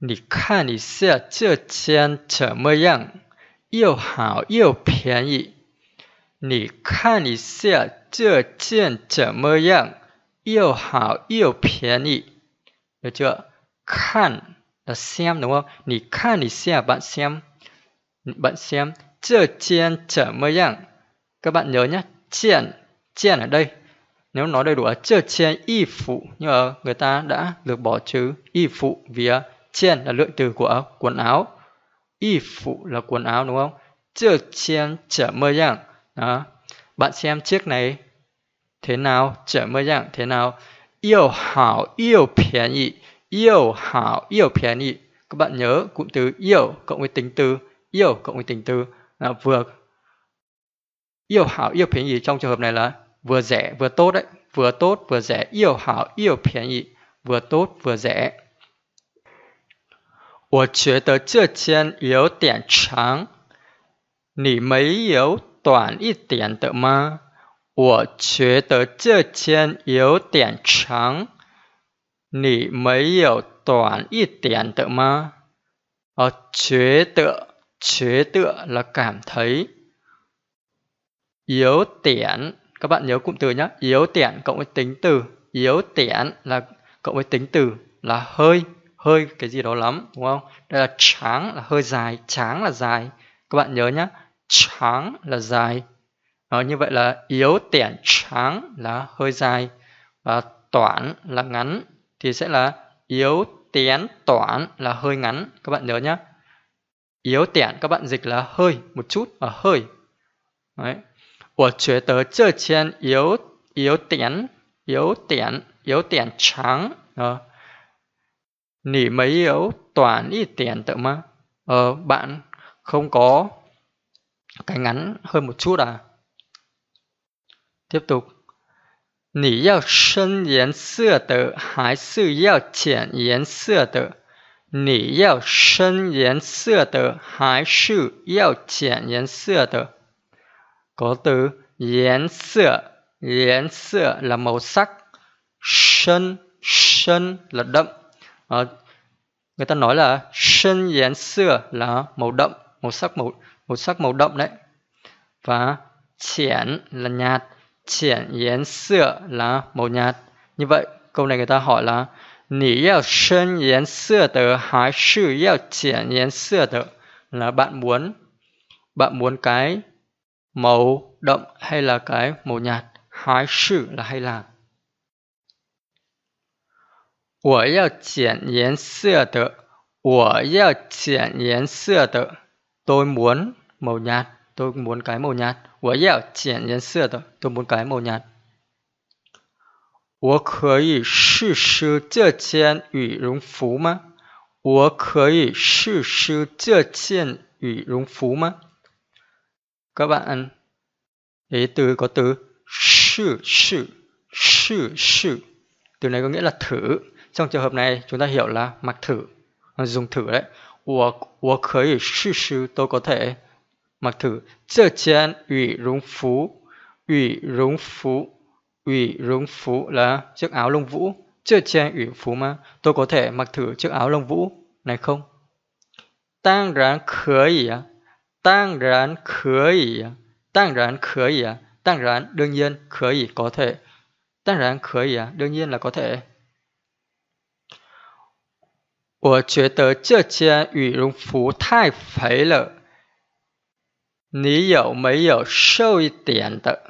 你看一下这件怎么样？又好又便宜。你看一下这件怎么样？又好又便宜。Được chưa? Khan là xem đúng không? Nì khan nì xem bạn xem. Bạn xem. Chơ chiên chở mơ yang. Các bạn nhớ nhé. Chiên. Chiên ở đây. Nếu nói đầy đủ là chơ chiên y phụ. Nhưng mà người ta đã lược bỏ chữ y phụ. Vì chen là lượng từ của quần áo. Y phụ là quần áo đúng không? Chưa chen chở mơ dạng đó. Bạn xem chiếc này thế nào? Chở mơ dạng thế nào? Yêu hảo yêu 便宜, nhị. Yêu hảo yêu 便宜, các bạn nhớ cụm từ yêu cộng với tính từ. Yêu cộng với tính từ là vừa. Yêu hảo yêu 便宜 trong trường hợp này là vừa rẻ vừa tốt đấy. Vừa tốt vừa rẻ. Yêu hảo yêu 便宜, vừa tốt vừa rẻ. 我觉得这件有点长，你没有短一点的吗？我觉得这件有点长，你没有短一点的吗？呃，觉得觉得 là cảm thấy yếu tiện các bạn nhớ cụm từ nhé yếu tiện cộng với tính từ yếu tiện là cộng với tính từ là hơi hơi cái gì đó lắm đúng không? Đây là tráng là hơi dài tráng là dài. Các bạn nhớ nhá tráng là dài. Đó, như vậy là yếu tiện tráng là hơi dài và toản là ngắn thì sẽ là yếu tiến toản là hơi ngắn. Các bạn nhớ nhá yếu tiện các bạn dịch là hơi một chút và hơi. Đấy. Tôi chế tớ chơ trên yếu yếu tiện yếu tiện yếu tiện trắng đó nỉ mấy ấu toàn ít tiền tự mà. Ờ, bạn không có cái ngắn hơn một chút à? Tiếp tục. Nỉ yào sân yến sơ tử hay sư yào chèn yến sơ tử? Nỉ yào sân yến sơ tử hay sư yào chèn yến sơ tử? Có từ yến sơ, yến sơ là màu sắc, sân, sân là đậm, à, người ta nói là sân dán xưa là màu đậm màu sắc màu màu sắc màu đậm đấy. Và triển là nhạt triển yến xưa là màu nhạt. Như vậy câu này người ta hỏi là nỉ yào sân yến xưa tờ hái sư yào triển yến sữa tờ là bạn muốn bạn muốn cái màu đậm hay là cái màu nhạt? Hái sư là hay là 我要浅颜色的，我要浅颜色的，tôi muốn màu nhạt tôi muốn cái màu nhạt. 我要浅颜色的, tôi muốn cái màu nhạt. 我可以试试这件羽绒服吗？我可以试试这件羽绒服吗？Các bạn ý từ có từ sư sư sư sư từ này có nghĩa là thử trong trường hợp này chúng ta hiểu là mặc thử dùng thử đấy 我我可以试试 tôi có thể mặc thử 这件羽绒服，羽绒服，羽绒服 là chiếc áo lông vũ. 这件羽服吗？Tôi có thể mặc thử chiếc áo lông vũ này không? 当然可以啊，当然可以啊，当然可以啊，当然 đương nhiên 可以 có thể. 当然可以啊，đương nhiên là có thể. 我觉得这件羽绒服太肥了。你有没有瘦一点的？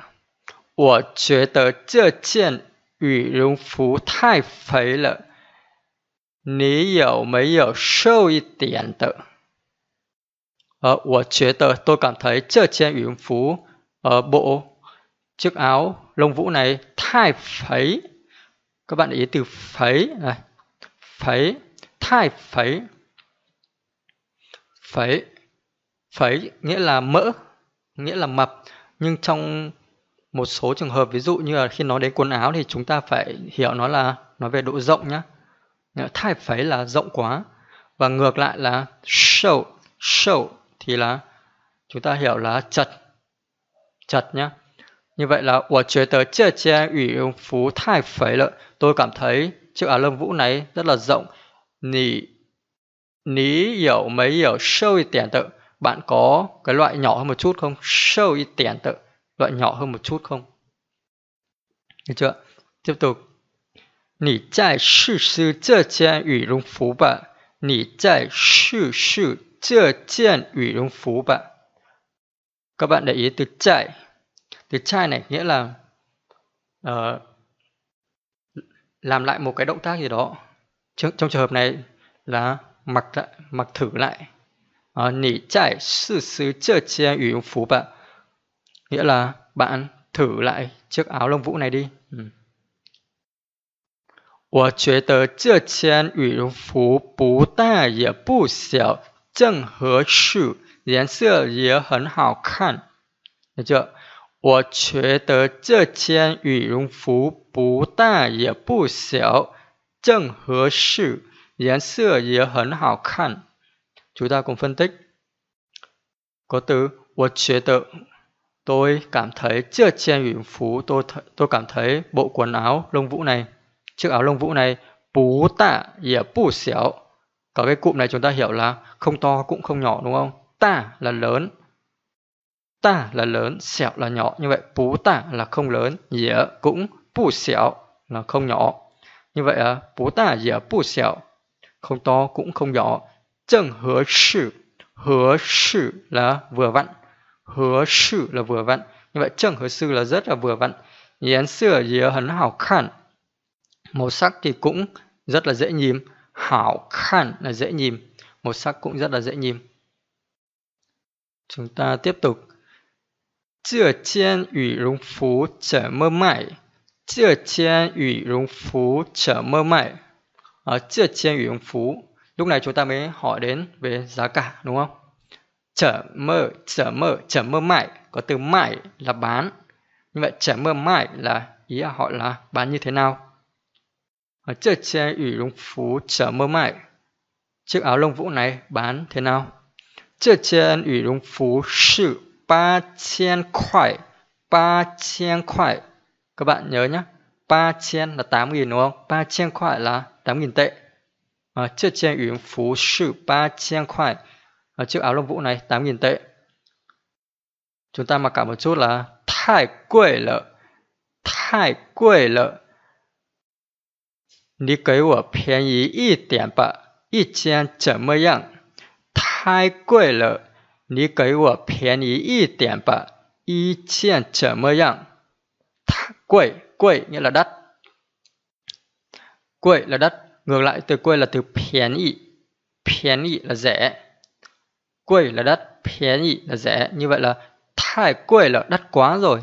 我觉得这件羽绒服太肥了。你有没有瘦一点的？呃，我觉得 tôi cảm thấy 这件羽绒服 ở bộ chiếc áo lông vũ này 太肥。Các bạn để ý từ 肥 này, 肥，khai phẩy phẩy phẩy nghĩa là mỡ, nghĩa là mập. Nhưng trong một số trường hợp, ví dụ như là khi nói đến quần áo thì chúng ta phải hiểu nó là, nói về độ rộng nhá. Thai phẩy là rộng quá. Và ngược lại là show show thì là chúng ta hiểu là chật chật nhá. Như vậy là của chế tớ chia che ủy phú thai phẩy lợi tôi cảm thấy chữ áo lông vũ này rất là rộng. Nì Ní hiểu mấy hiểu sâu tiền tự. Bạn có cái loại nhỏ hơn một chút không? Sâu y tiền tự. Loại nhỏ hơn một chút không? Được chưa? Tiếp tục. Nǐ zài shì shì. Nǐ zài shì shì. Các bạn để ý từ chạy. Từ chạy này nghĩa là uh, làm lại một cái động tác gì đó Trong, trong trường hợp này là mặc lại, mặc thử lại. Uh, nǐ zài shì shì zhe jian yu rong fu ba. Nghĩa là bạn thử lại chiếc áo lông vũ này đi. Ừ. 我觉得这件羽绒服不大也不小，正合适，颜色也很好看。那就我觉得这件羽绒服不大也不小， 正合适，颜色也很好看。Chúng ta cùng phân tích. Có từ 我觉得 tôi cảm thấy 这件羽绒服 tôi tôi cảm thấy bộ quần áo lông vũ này chiếc áo lông vũ này bú tạ ya bù xéo có cái cụm này chúng ta hiểu là không to cũng không nhỏ đúng không tạ là lớn tạ là lớn xẻo là nhỏ như vậy bú tạ là không lớn ya cũng bù xéo là không nhỏ như vậy à, bố ta giờ à, bù xẻo. Không to cũng không nhỏ. chân hứa sự. Hứa sự là vừa vặn. Hứa sự là vừa vặn. Như vậy chân hứa sự là rất là vừa vặn. Yến sửa dìa hấn hảo khăn Màu sắc thì cũng rất là dễ nhìn. Hảo khăn là dễ nhìn. Màu sắc cũng rất là dễ nhìn. Chúng ta tiếp tục. Chưa chiên ủy rung phú trở mơ mãi. 这件羽绒服怎么卖？ở 这件羽绒服 lúc này chúng ta mới hỏi đến về giá cả đúng không? Chở mơ, chở mơ, chở mơ mại có từ mại là bán. Như vậy chở mơ mại là ý là hỏi là bán như thế nào? 啊，这件羽绒服怎么卖？chiếc áo lông vũ này bán thế nào? 这件羽绒服是八千块，八千块。 các bạn nhớ nhé, ba chen là 8.000 đúng không? Ba chen khoải là 8.000 tệ. À, chiếc chen yến phú sư ba chen khoải. À, chiếc áo lông vũ này 8.000 tệ. Chúng ta mặc cả một chút là thái quỷ lợ. Thái quỷ lợ. Nì cấy của phiền ý y tiền bạ. Y chen chẩm mơ yang. Thái quỷ lợ. Nì cấy của phiền ý y tiền bạ. Y chen chẩm mơ yang quẩy quẩy nghĩa là đắt. Quẩy là đắt, ngược lại từ quẩy là từ phiến ị phiến ị là rẻ. Quẩy là đắt phiến ị là rẻ. Như vậy là thái quẩy là đắt quá rồi.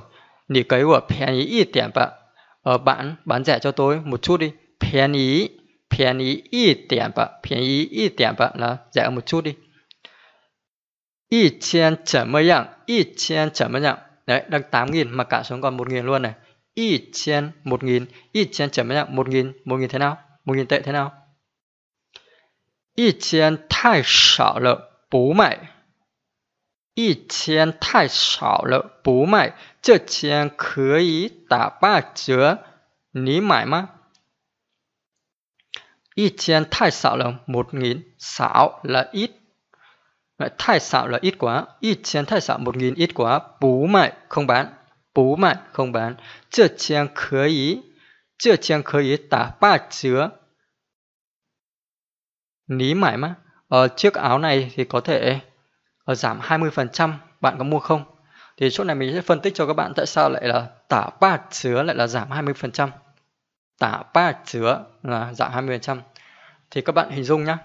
Nỉ cấy của phiến ý ít tiền bạn ở ờ, bạn, bán rẻ cho tôi một chút đi. Phiến ý phiến ý ít tiền bạn phiến ý ít tiền bạn là rẻ một chút đi. Y chen chở mơ dạng y chen chở mơ dạng đấy, đang tám nghìn mà cả xuống còn một nghìn luôn này y một nghìn. Y chen chấm nào? Một nghìn. Một nghìn thế nào? Một nghìn tệ thế nào? Y chen thai sảo lợ bố mày y chen sảo lợ bố mày chợ chen khứa ý, tả ba chứa, ní mãi mà y chen sảo là một nghìn. Sảo là ít. Vậy sảo là ít quá. Y chen sảo một nghìn ít quá. Bú mày không bán. Bú mại không bán. Chưa chen khớ ý. Chưa chen khớ ý tả ba chứa. Ní mải mà. Ở chiếc áo này thì có thể ở giảm 20%. Bạn có mua không? Thì chỗ này mình sẽ phân tích cho các bạn tại sao lại là tả ba chứa lại là giảm 20% tả ba chứa là giảm 20%. Thì các bạn hình dung nhá.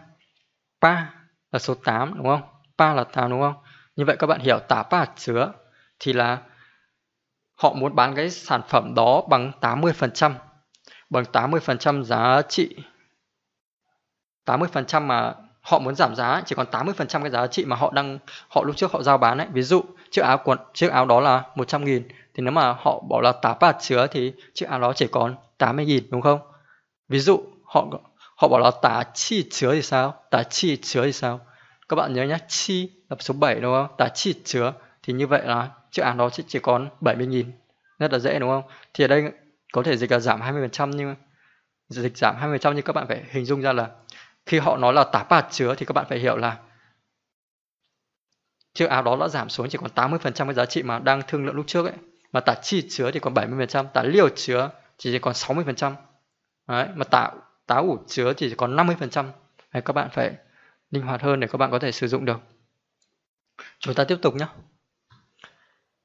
ba là số 8 đúng không? ba là 8 đúng không? Như vậy các bạn hiểu tả ba chứa thì là họ muốn bán cái sản phẩm đó bằng 80%. Bằng 80% giá trị. 80% mà họ muốn giảm giá chỉ còn 80% cái giá trị mà họ đang họ lúc trước họ giao bán ấy. Ví dụ chiếc áo quần chiếc áo đó là 100 000 thì nếu mà họ bỏ là 8 bạt chứa thì chiếc áo đó chỉ còn 80.000 đúng không? Ví dụ họ họ bảo là tả chi chứa thì sao? Tả chi chứa thì sao? Các bạn nhớ nhé, chi là số 7 đúng không? Tả chi chứa thì như vậy là chiếc áo đó chỉ, chỉ còn 70.000. Rất là dễ đúng không? Thì ở đây có thể dịch là giảm 20% nhưng dịch giảm 20% nhưng các bạn phải hình dung ra là khi họ nói là tá bạt chứa thì các bạn phải hiểu là chiếc áo đó đã giảm xuống chỉ còn 80% cái giá trị mà đang thương lượng lúc trước ấy mà tả chi chứa thì còn 70%, tả liều chứa chỉ, chỉ còn 60%. Đấy, mà tả táo ủ chứa thì chỉ còn 50%. Đấy, các bạn phải linh hoạt hơn để các bạn có thể sử dụng được. Chúng ta tiếp tục nhé.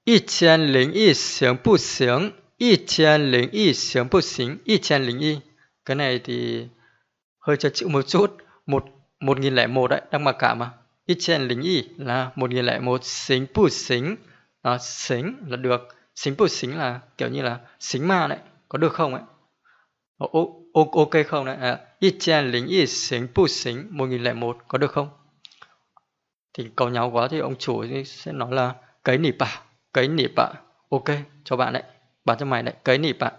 一千零一行不行，一千零一行不行，一千零一. Cái này thì hơi cho chữ một chút. Một, một nghìn lẻ một đấy, đang mặc cả mà. Y chen lính y là một nghìn lẻ một xính bù xính. À, xính là được. Xính bù xính là kiểu như là xính ma đấy. Có được không ấy? O, o, ok không đấy? À, y chen lính y xính bù xính một nghìn lẻ một có được không? Thì cầu nhau quá thì ông chủ sẽ nói là cấy nỉ bả. Cấy nỉ bả. Ok, cho bạn đấy. Bán cho mày đấy. Cấy nỉ bả.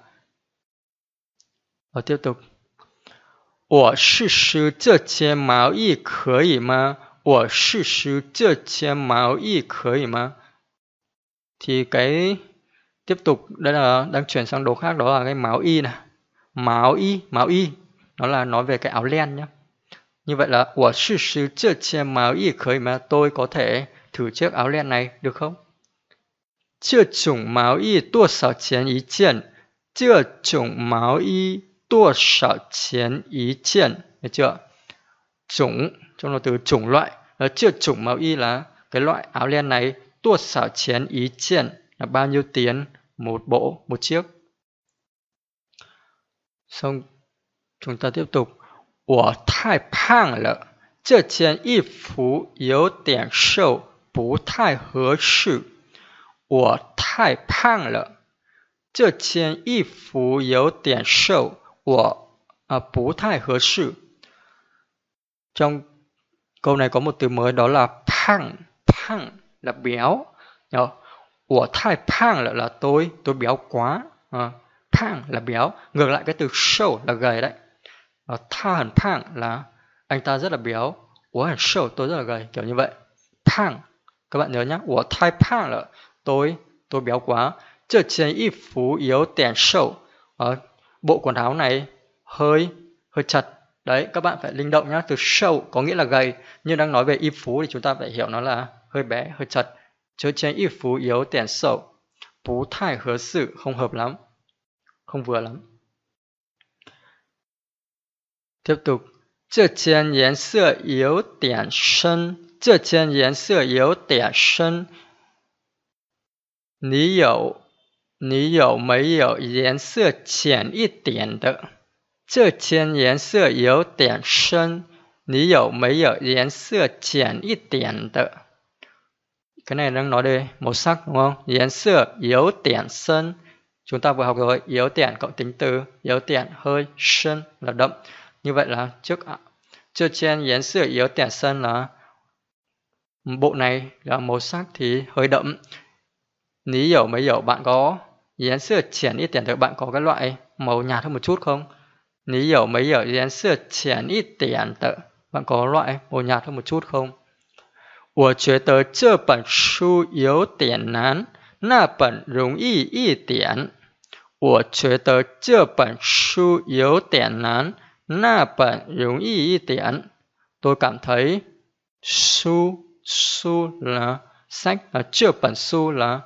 Và tiếp tục. 我试试这件毛衣可以吗？我试试这件毛衣可以吗? Thì cái tiếp tục đây là đang chuyển sang đồ khác đó là cái máu y này. Máu y, máu y nó là nói về cái áo len nhé. Như vậy là 我试试这件毛衣可以吗? Tôi có thể thử chiếc áo len này được không? 这种毛衣多少钱一件？这种毛衣多少钱一件? Được chưa? Chủng trong là từ chủng loại ở chưa chủng màu y là cái loại áo len này tua xảo chén ý triển là bao nhiêu tiền một bộ một chiếc xong chúng ta tiếp tục 我太胖了这件衣服有点瘦不太合适我太胖了这件衣服有点瘦我啊不太合适 trong câu này có một từ mới đó là phăng phăng là béo nhớ của thai phăng là, là tôi tôi béo quá à, phăng là béo ngược lại cái từ sâu là gầy đấy và tha hẳn phăng là anh ta rất là béo của hẳn sâu tôi rất là gầy kiểu như vậy phăng các bạn nhớ nhé của thai phăng là tôi tôi béo quá. Trở trên y phú yếu tẻn sâu ở ờ, bộ quần áo này hơi hơi chật. Đấy, các bạn phải linh động nhá. Từ sâu có nghĩa là gầy. Nhưng đang nói về y phú thì chúng ta phải hiểu nó là hơi bé, hơi chật. Trở trên y phú yếu tẻn sầu. Bú thải hứa sự không hợp lắm. Không vừa lắm. Tiếp tục. Trở trên yến sữa yếu tẻn sân. Trở trên yến sữa yếu tẻn sân. 你有你有没有颜色浅一点的？这件颜色有点深，你有没有颜色浅一点的？Cái này đang nói về màu sắc đúng không? 颜色有点深 Chúng ta vừa học rồi, yếu tiện cộng tính từ, yếu tiện hơi, sân là đậm. Như vậy là trước chưa trên yến sửa yếu tiện sân là bộ này là màu sắc thì hơi đậm. Ní hiểu mấy hiểu bạn có yến sửa triển ít tiện được bạn có cái loại màu nhạt hơn một chút không? 你有没有颜色浅一点的？Bạn có loại màu nhạt hơn một chút không? 我觉得这本书有点难，那本容易一点。我觉得这本书有点难，那本容易一点。Tôi cảm thấy su su là sách là chưa bản su là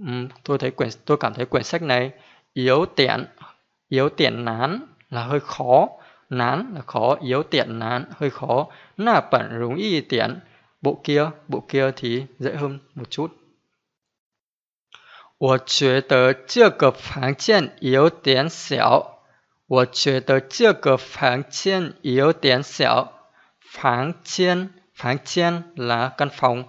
um, tôi thấy quyển tôi cảm thấy quyển sách này yếu tiện yếu tiện nán là hơi khó nán là khó yếu tiện nán hơi khó là bản容易tiện bộ kia bộ kia thì dễ hơn một chút 我觉得这个房间有点小。我觉得这个房间有点小。房间房间 là căn phòng,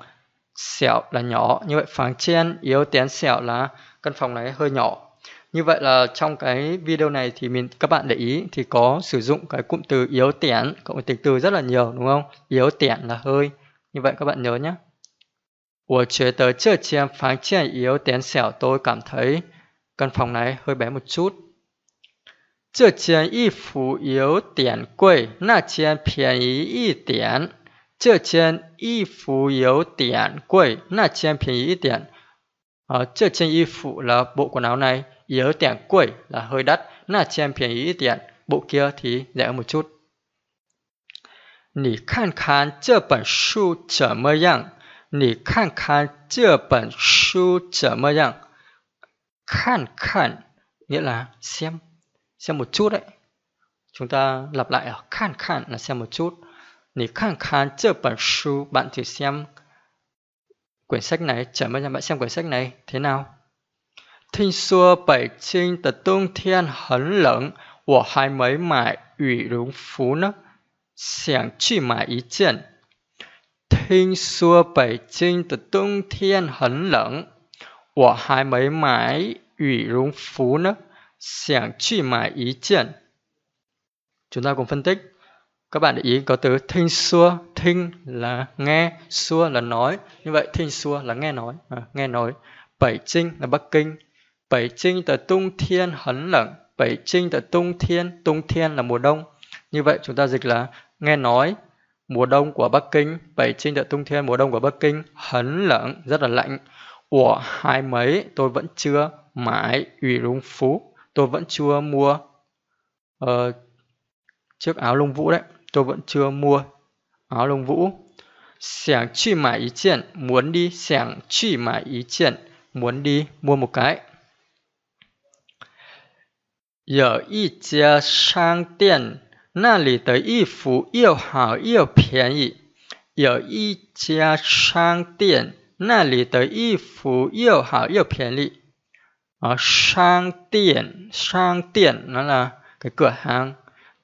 xẻo là nhỏ như vậy phẳng trên yếu tén xẻo là căn phòng này hơi nhỏ như vậy là trong cái video này thì mình các bạn để ý thì có sử dụng cái cụm từ yếu tẻn cộng với tính từ rất là nhiều đúng không yếu tẻn là hơi như vậy các bạn nhớ nhé Tôi chế tớ chưa chiếm phán triển yếu tén xẻo tôi cảm thấy căn phòng này hơi bé một chút. Chưa chiếm y phú yếu tiền quầy, nà chiếm phiền ý y tiền. 这件衣服有点贵，那件便宜一点。À, 这件衣服 là bộ quần áo này yếu tiền quẩy là hơi đắt, na chen 便宜一点, bộ kia thì rẻ một chút. 你看看这本书怎么样？你看看这本书怎么样？Khan khan nghĩa là xem, xem một chút đấy. Chúng ta lặp lại ở khan khan là xem một chút. Nì khan khan chơ bản su, bạn thử xem quyển sách này, chở mấy bạn xem quyển sách này thế nào. Thinh xua bảy trinh tờ tung thiên hấn lẫn, 我还没买羽绒服呢，想去买一件。听说北京的冬天很冷，我还没买羽绒服呢，想去买一件。Chúng ta cùng phân tích. Các bạn để ý có từ thinh xua, thinh là nghe, xua là nói. Như vậy thinh xua là nghe nói, à, nghe nói. Bảy Trinh là Bắc Kinh. Bảy Trinh từ tung thiên hấn lận. Bảy Trinh từ tung thiên, tung thiên là mùa đông. Như vậy chúng ta dịch là nghe nói mùa đông của Bắc Kinh. Bảy Trinh từ tung thiên mùa đông của Bắc Kinh. Hấn lận, rất là lạnh. của hai mấy tôi vẫn chưa mãi ủy rung phú. Tôi vẫn chưa mua uh, chiếc áo lông vũ đấy 琢磨琢磨阿龙不想去买一件门的想去买一件门的摸摸看有一家商店那里的衣服又好又便宜有一家商店那里的衣服又好又便宜啊商店商店能不能给个行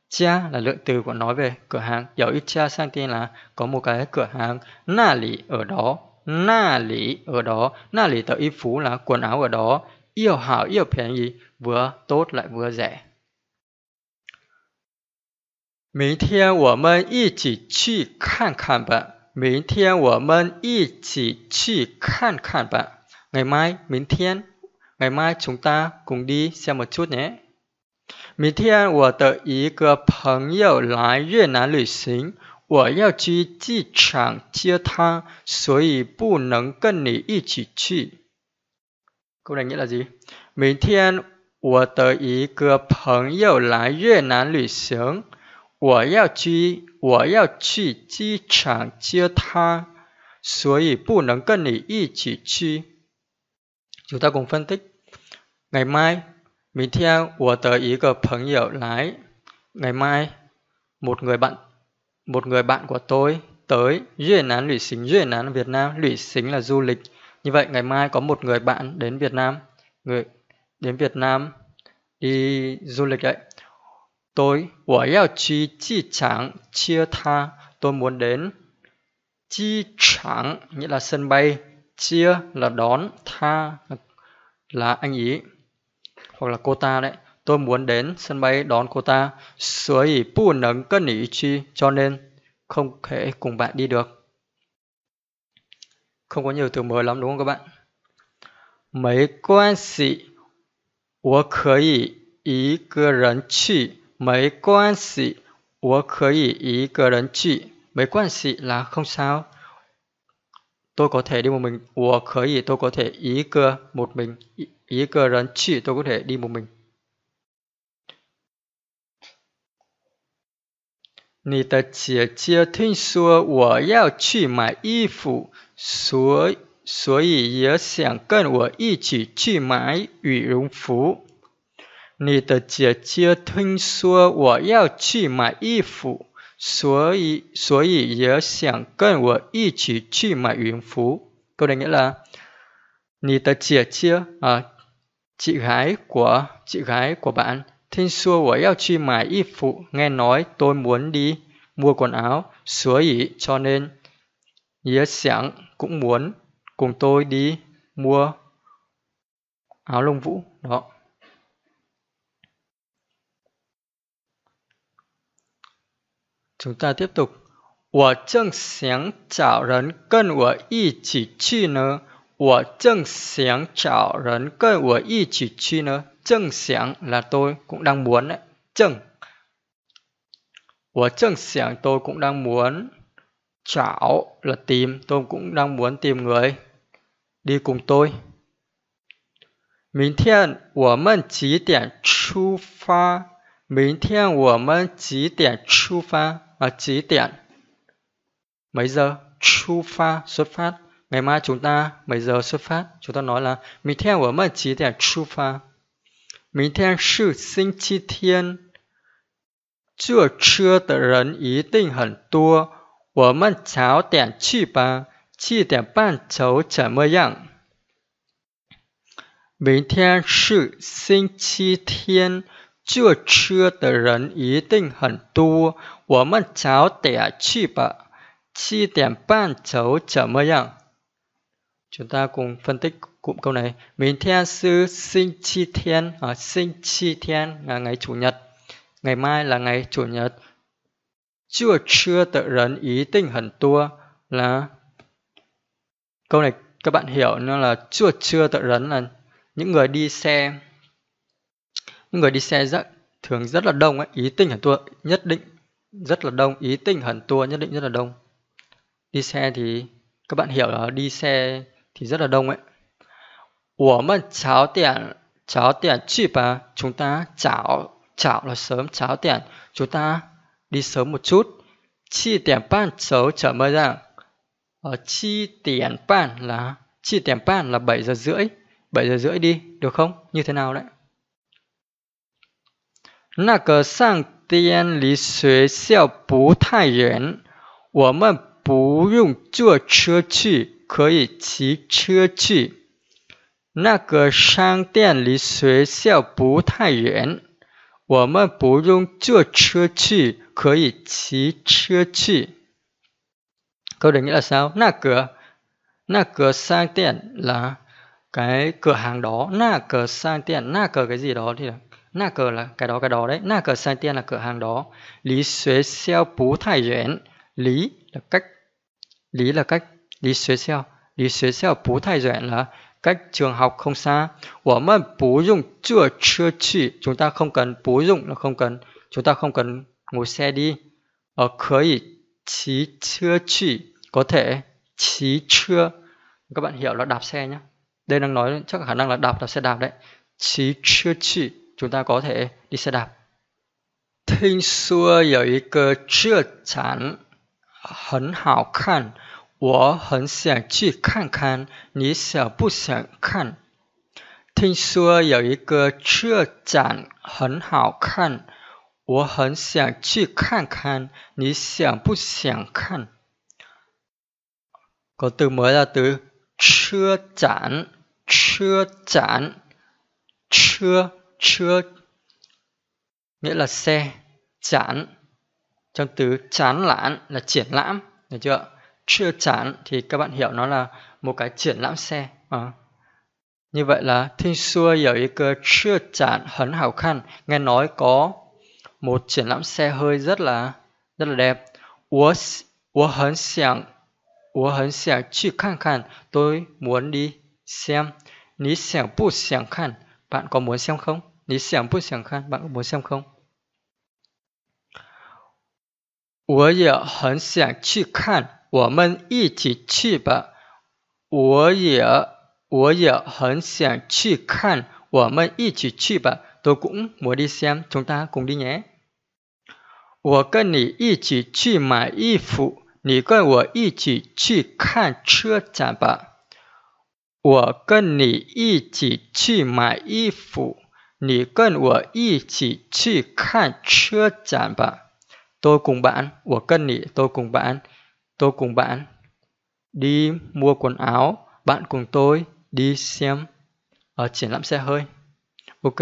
Cha là lượng từ của nói về cửa hàng. Dạo ít cha sang tiên là có một cái cửa hàng. Na lì ở đó. Na lì ở đó. Na lì tờ y phú là quần áo ở đó. Yêu hảo yêu phiền gì? Vừa tốt lại vừa rẻ. 明天我们一起去看看吧。明天我们一起去看看吧。Ngày mai, 明天, ngày mai chúng ta cùng đi xem một chút nhé. 明天我的一个朋友来越南旅行，我要去机场接他，所以不能跟你一起去。Câu này nghĩa là gì? 明天我的一个朋友来越南旅行，我要去我要去机场接他，所以不能跟你一起去。Chúng ta cùng phân tích. Ngày mai Mình theo của tờ ý cờ phấn hiểu lái. Ngày mai, một người bạn một người bạn của tôi tới duyên án lụy xính duyên án Việt Nam. lụy xính là du lịch. Như vậy ngày mai có một người bạn đến Việt Nam. Người đến Việt Nam đi du lịch đấy. Tôi, của yêu chi chi chẳng chia tha. Tôi muốn đến chi chẳng nghĩa là sân bay. Chia là đón, tha là anh ý hoặc là cô ta đấy. Tôi muốn đến sân bay đón cô ta. Sửa ý bù nấng cân ý chi, cho nên không thể cùng bạn đi được. Không có nhiều từ mới lắm, đúng không các bạn? Mấy quan sĩ tôi khởi ý cơ rấn chi mấy quan sĩ tôi khởi ý cơ rấn chi mấy quan sĩ là không sao. Tôi có thể đi một mình. Tôi khởi tôi có thể ý cơ một mình. Ý cơ rắn chỉ tôi có thể đi một mình 你的姐姐听说我要去买衣服，所所以也想跟我一起去买羽绒服。你的姐姐听说我要去买衣服，所以所以也想跟我一起去买羽绒服。Câu này nghĩa là Nì tờ chia chia à, chị gái của chị gái của bạn Thiên xua của yao chi mải y phụ nghe nói tôi muốn đi mua quần áo,所以 cho nên Yế sáng cũng muốn cùng tôi đi mua áo lông vũ. Đó. Chúng ta tiếp tục. 我正想找人跟我一起去呢。 我正想找人跟我一起去呢。正想 là tôi cũng đang muốn đấy.正. 我正想 tôi cũng đang muốn. Chảo là tìm, tôi cũng đang muốn tìm người đi cùng tôi. 明天我们几点出发？明天我们几点出发？啊，几点 mấy giờ chu pha xuất phát ngày mai chúng 明天我们几点出发？明天是星期天，坐车的人一定很多，我们早点去吧。七点半走怎么样？明天是星期天，坐车的人一定很多，我们早点去吧。七点半走怎么样？？Chúng ta cùng phân tích cụm câu này. Mình theo sư sinh chi thiên, ở sinh chi thiên là ngày chủ nhật. Ngày mai là ngày chủ nhật. Chưa chưa tự rấn ý tình hẳn tua là câu này các bạn hiểu nó là chưa chưa tự rấn là những người đi xe những người đi xe rất thường rất là đông ấy ý tình hẳn tua nhất định rất là đông ý tình hẳn tua nhất định rất là đông đi xe thì các bạn hiểu là đi xe thì rất là đông ấy 我们早点早点去吧chúng ta chảo chảo là sớm chảo tiền chúng ta đi sớm một chút chi tiền ban chấu chở mơ ra ở chi tiền ban là chi tiền ban là 7 giờ rưỡi 7 giờ rưỡi đi được không như thế nào đấy 那个上店离学校不太远，我们不用坐车去， 可以骑车去。那个商店离学校不太远，我们不用坐车去，可以骑车去。Câu này nghĩa là sao? Na cửa, na cửa sang tiện là cái cửa hàng đó. Na cửa sang tiện, na cửa cái gì đó thì là na cửa là cái đó cái đó đấy. Na cửa sang tiện là cửa hàng đó. Lý xuế xeo bú thải yuán. Lý là cách. Lý là cách. Lý xuế xeo. Lý xuế xeo bú thải yuán là cách trường học không xa. Của mình bú dụng chưa chưa chỉ. Chúng ta không cần bú dụng là không cần. Chúng ta không cần ngồi xe đi. Ở khởi chí chưa chỉ. Có thể chí chưa. Các bạn hiểu là đạp xe nhé. Đây đang nói chắc khả năng là đạp là xe đạp đấy. Chí chưa chỉ. Chúng ta có thể đi xe đạp. 听说有一个车展很好看， 我很想去看看，你想不想看？听说有一个车展很好看，我很想去看看，你想不想看？我读么呀？读车展，车展，车车，你了 s 展，就读展览，那展览，那就。Chưa chán thì các bạn hiểu nó là một cái triển lãm xe. À. Như vậy là Thiên xua có một cái chưa chán hấn hào khăn. Nghe nói có một triển lãm xe hơi rất là rất là đẹp. 我我很想我很想去看看 tôi muốn đi xem 你想不想看 bạn có muốn xem không 你想不想看 bạn có muốn xem không 我也很想去看， 我们一起去吧。我也我也很想去看我们一起去吧。多功嗯我的箱从他工的耶我跟你一起去买衣服你跟我一起去看车展吧。我跟你一起去买衣服你跟我一起去看车展吧。多功班我跟你多功班 tôi cùng bạn. Đi mua quần áo, bạn cùng tôi đi xem. Ở triển lãm xe hơi. Ok,